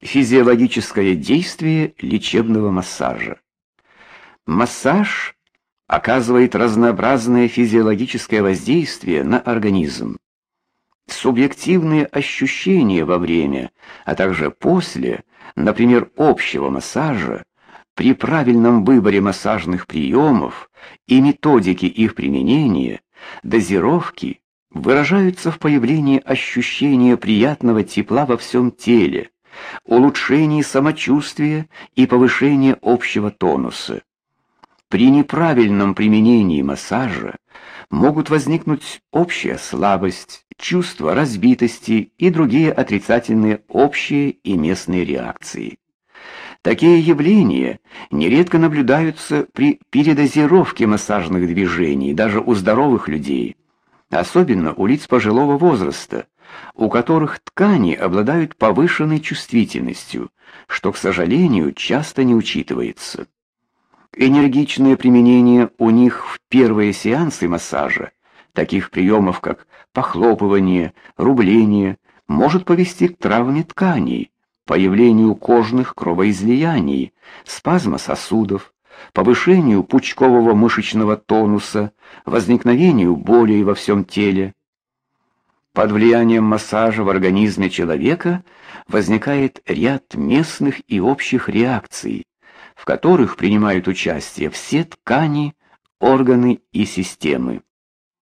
Физиологическое действие лечебного массажа. Массаж оказывает разнообразное физиологическое воздействие на организм. Субъективные ощущения во время, а также после, например, общего массажа, при правильном выборе массажных приемов и методики их применения, дозировки выражаются в появлении ощущения приятного тепла во всем теле, улучшении самочувствия и повышении общего тонуса. При неправильном применении массажа могут возникнуть общая слабость, чувство разбитости и другие отрицательные общие и местные реакции. Такие явления нередко наблюдаются при передозировке массажных движений даже у здоровых людей, особенно у лиц пожилого возраста, у которых ткани обладают повышенной чувствительностью, что, к сожалению, часто не учитывается. Энергичное применение у них в первые сеансы массажа таких приемов, как похлопывание, рубление, может повести к травме тканей, появлению кожных кровоизлияний, спазма сосудов, повышению пучкового мышечного тонуса, возникновению болей во всем теле. Под влиянием массажа в организме человека возникает ряд местных и общих реакций, в которых принимают участие все ткани, органы и системы.